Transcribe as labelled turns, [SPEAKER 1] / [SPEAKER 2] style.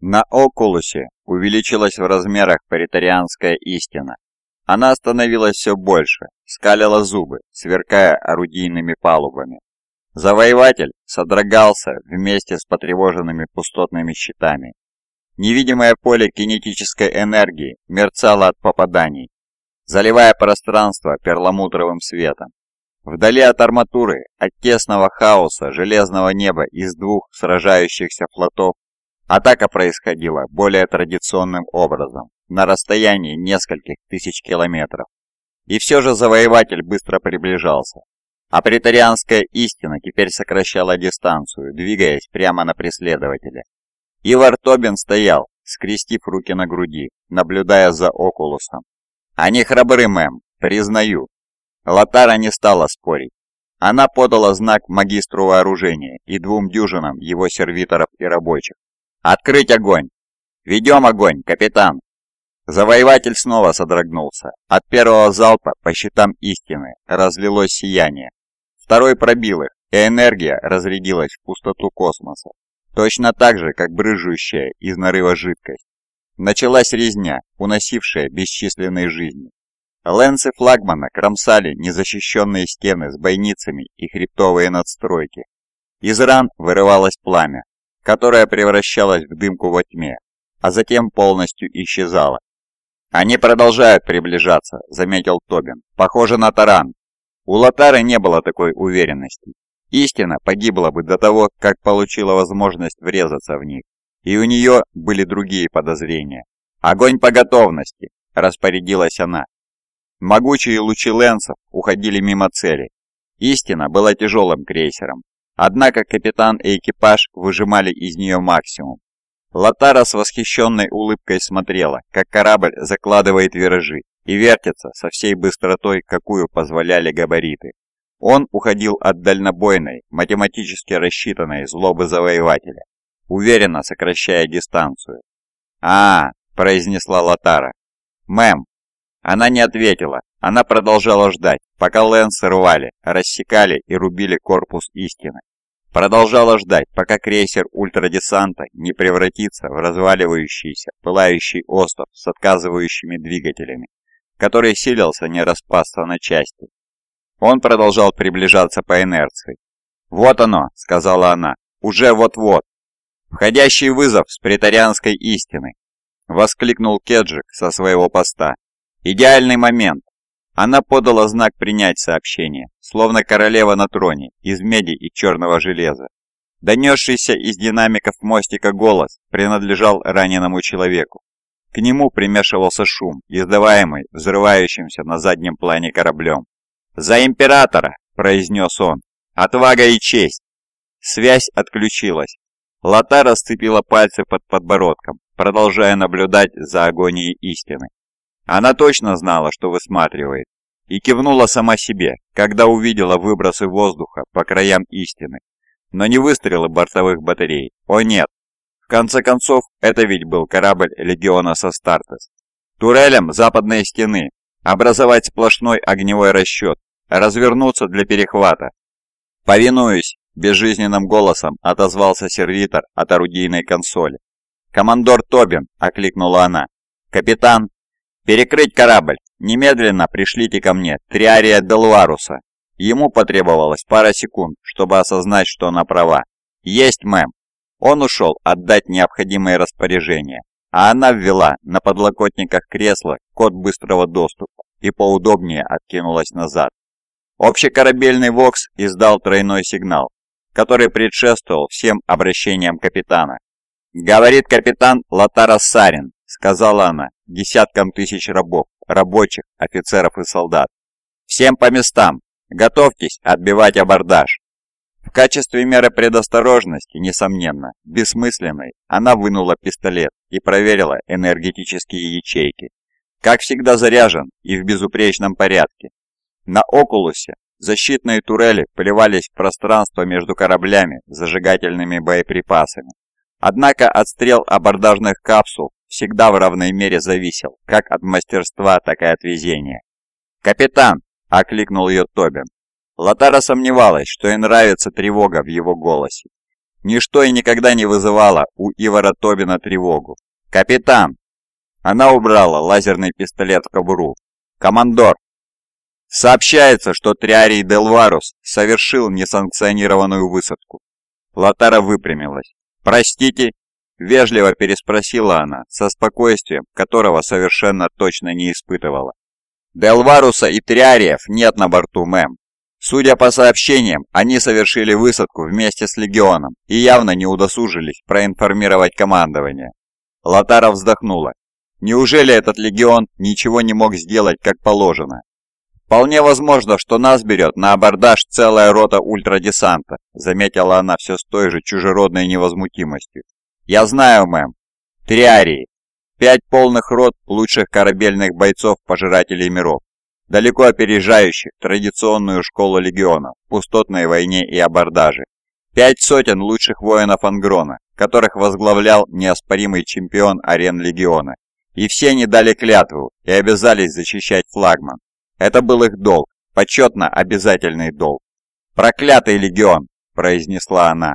[SPEAKER 1] На Окулусе увеличилась в размерах паритарианская истина. Она становилась все больше, скалила зубы, сверкая орудийными палубами. Завоеватель содрогался вместе с потревоженными пустотными щитами. Невидимое поле кинетической энергии мерцало от попаданий, заливая пространство перламутровым светом. Вдали от арматуры, от тесного хаоса железного неба из двух сражающихся флотов, атака происходила более традиционным образом, на расстоянии нескольких тысяч километров. И все же завоеватель быстро приближался, а претарианская истина теперь сокращала дистанцию, двигаясь прямо на преследователя. Ивар Тобин стоял, скрестив руки на груди, наблюдая за Окулусом. «Они храбры, мэм, признаю, Латара не стала спорить. Она подала знак магистру вооружения и двум дюжинам его сервиторов и рабочих. «Открыть огонь!» «Ведем огонь, капитан!» Завоеватель снова содрогнулся. От первого залпа по щитам истины разлилось сияние. Второй пробил их, и энергия разрядилась в пустоту космоса. Точно так же, как брыжущая из нарыва жидкость. Началась резня, уносившая бесчисленные жизни. Лэнсы флагмана кромсали незащищенные стены с бойницами и хребтовые надстройки. Из ран вырывалось пламя, которое превращалось в дымку во тьме, а затем полностью исчезало. «Они продолжают приближаться», — заметил Тобин. «Похоже на таран». У Лотары не было такой уверенности. Истина погибла бы до того, как получила возможность врезаться в них. И у нее были другие подозрения. «Огонь по готовности!» – распорядилась она, Могучие лучи Лэнсов уходили мимо цели. Истина была тяжелым крейсером, однако капитан и экипаж выжимали из нее максимум. Латара с восхищенной улыбкой смотрела, как корабль закладывает виражи и вертится со всей быстротой, какую позволяли габариты. Он уходил от дальнобойной, математически рассчитанной злобы завоевателя, уверенно сокращая дистанцию. «А, произнесла Латара. «Мэм, она не ответила, она продолжала ждать, пока Лэнс рвали, рассекали и рубили корпус истины. Продолжала ждать, пока крейсер ультрадесанта не превратится в разваливающийся, пылающий остров с отказывающими двигателями, который силился не распасться на части. Он продолжал приближаться по инерции. «Вот оно», — сказала она, — «уже вот-вот». «Входящий вызов с претарианской истины», — воскликнул Кеджик со своего поста. Идеальный момент. Она подала знак принять сообщение, словно королева на троне, из меди и черного железа. Донесшийся из динамиков мостика голос принадлежал раненому человеку. К нему примешивался шум, издаваемый взрывающимся на заднем плане кораблем. «За императора!» – произнес он. «Отвага и честь!» Связь отключилась. Лата расцепила пальцы под подбородком, продолжая наблюдать за агонией истины. Она точно знала, что высматривает, и кивнула сама себе, когда увидела выбросы воздуха по краям истины, но не выстрелы бортовых батарей. О нет! В конце концов, это ведь был корабль Легиона Састартес. Турелям западной стены, образовать сплошной огневой расчет, развернуться для перехвата. Повинуюсь, безжизненным голосом отозвался сервитор от орудийной консоли. «Командор Тобин!» – окликнула она. «Капитан!» «Перекрыть корабль! Немедленно пришлите ко мне Триария Делуаруса!» Ему потребовалось пара секунд, чтобы осознать, что она права. «Есть, мэм!» Он ушел отдать необходимые распоряжения, а она ввела на подлокотниках кресла код быстрого доступа и поудобнее откинулась назад. Общекорабельный ВОКС издал тройной сигнал, который предшествовал всем обращениям капитана. «Говорит капитан Латара Сарин», — сказала она, десяткам тысяч рабов, рабочих, офицеров и солдат. Всем по местам! Готовьтесь отбивать абордаж! В качестве меры предосторожности, несомненно, бессмысленной, она вынула пистолет и проверила энергетические ячейки. Как всегда заряжен и в безупречном порядке. На Окулусе защитные турели плевались в пространство между кораблями зажигательными боеприпасами. Однако отстрел абордажных капсул всегда в равной мере зависел как от мастерства, так и от везения. «Капитан!» – окликнул ее Тобин. Латара сомневалась, что ей нравится тревога в его голосе. Ничто и никогда не вызывало у Ивара Тобина тревогу. «Капитан!» Она убрала лазерный пистолет в кобуру. «Командор!» Сообщается, что Триарий Делварус совершил несанкционированную высадку. Латара выпрямилась. «Простите?» – вежливо переспросила она, со спокойствием, которого совершенно точно не испытывала. «Делваруса и Триариев нет на борту, мэм. Судя по сообщениям, они совершили высадку вместе с Легионом и явно не удосужились проинформировать командование. Латара вздохнула. Неужели этот Легион ничего не мог сделать как положено? «Вполне возможно, что нас берет на абордаж целая рота ультрадесанта», заметила она все с той же чужеродной невозмутимостью. «Я знаю, мэм. Триарии. Пять полных рот лучших корабельных бойцов-пожирателей миров далеко опережающих традиционную школу легионов пустотной войне и абордаже. Пять сотен лучших воинов Ангрона, которых возглавлял неоспоримый чемпион арен легиона. И все они дали клятву и обязались защищать флагман. Это был их долг, почетно обязательный долг. «Проклятый легион!» – произнесла она.